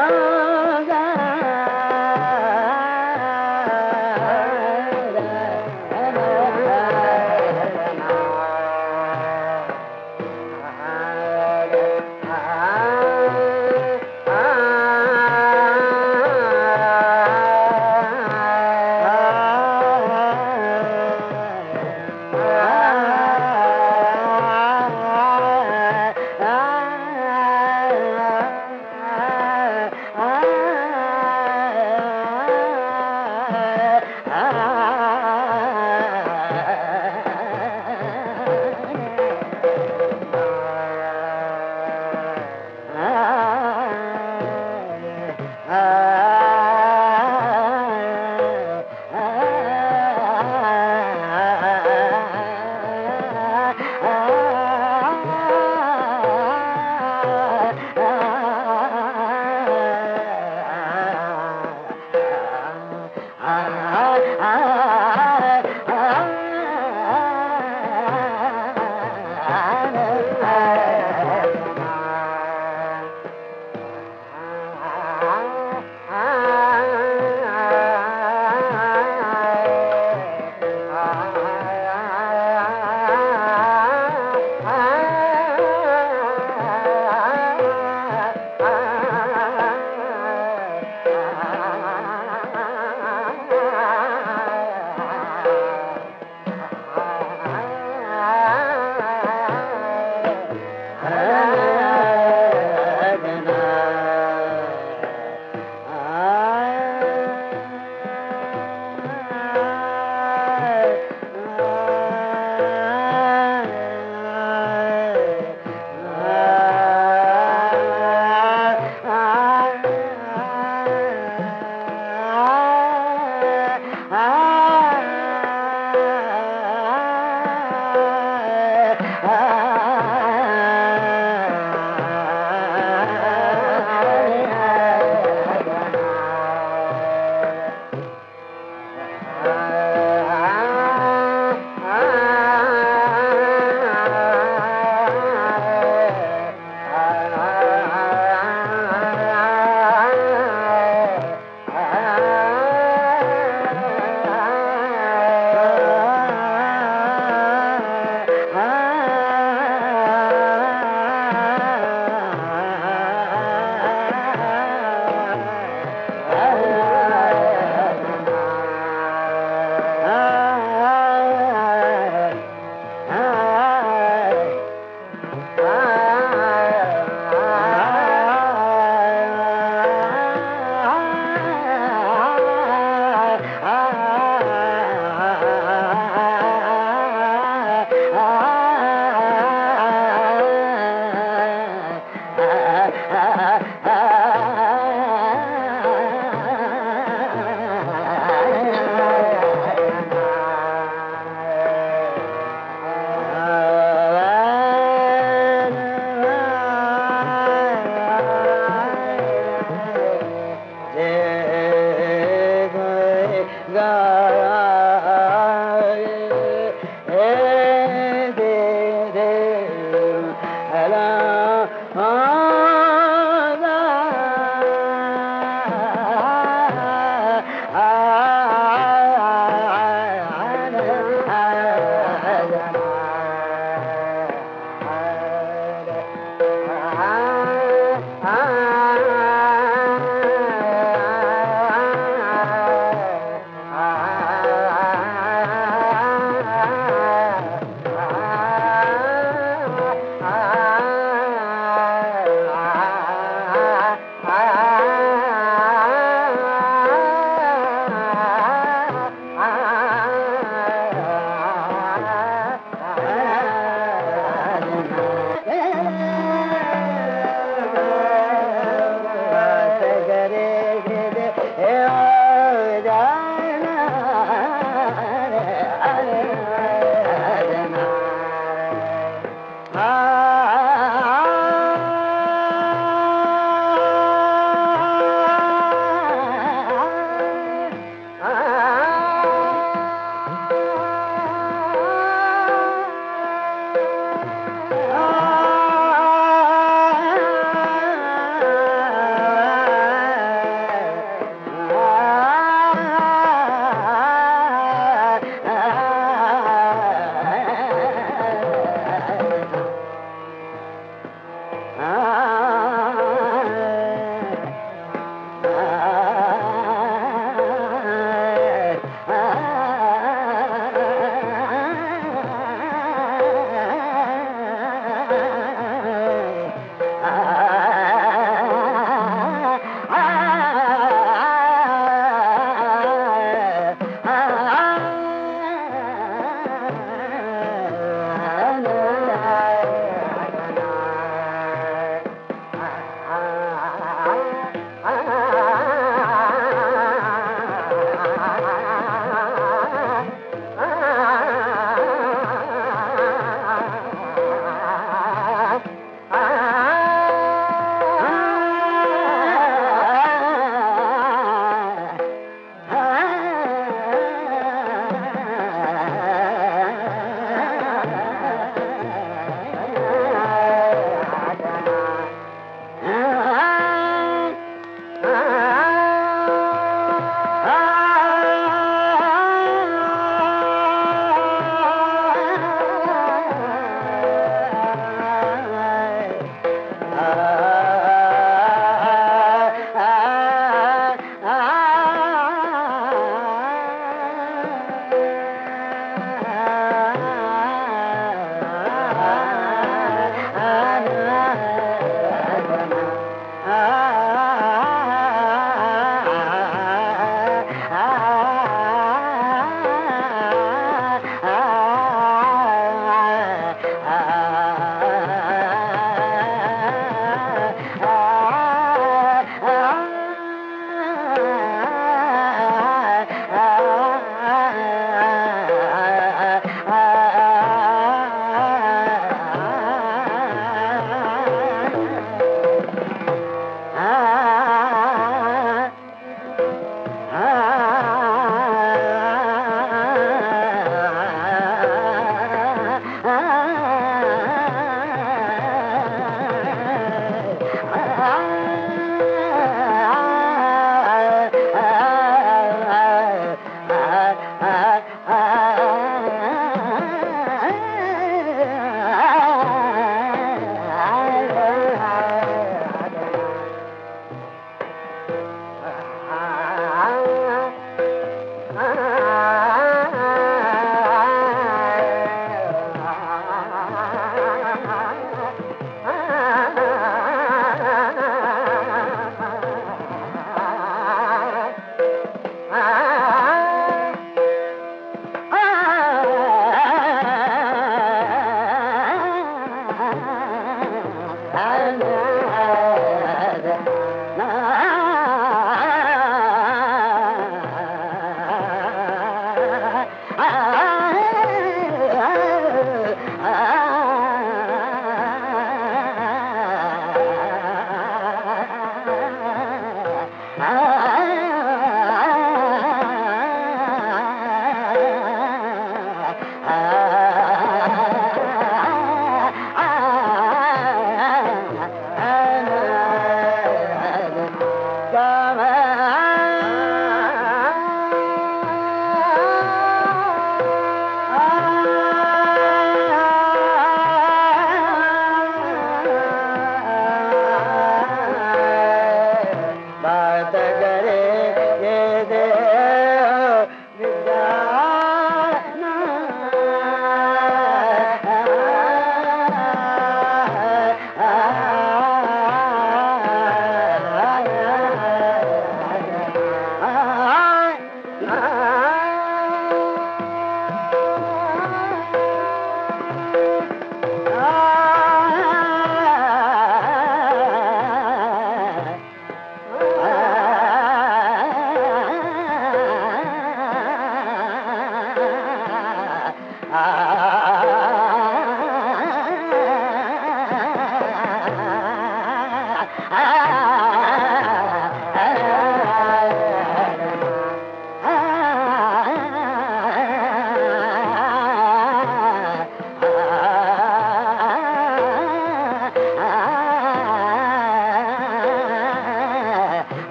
Ah.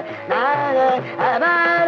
i na na na na na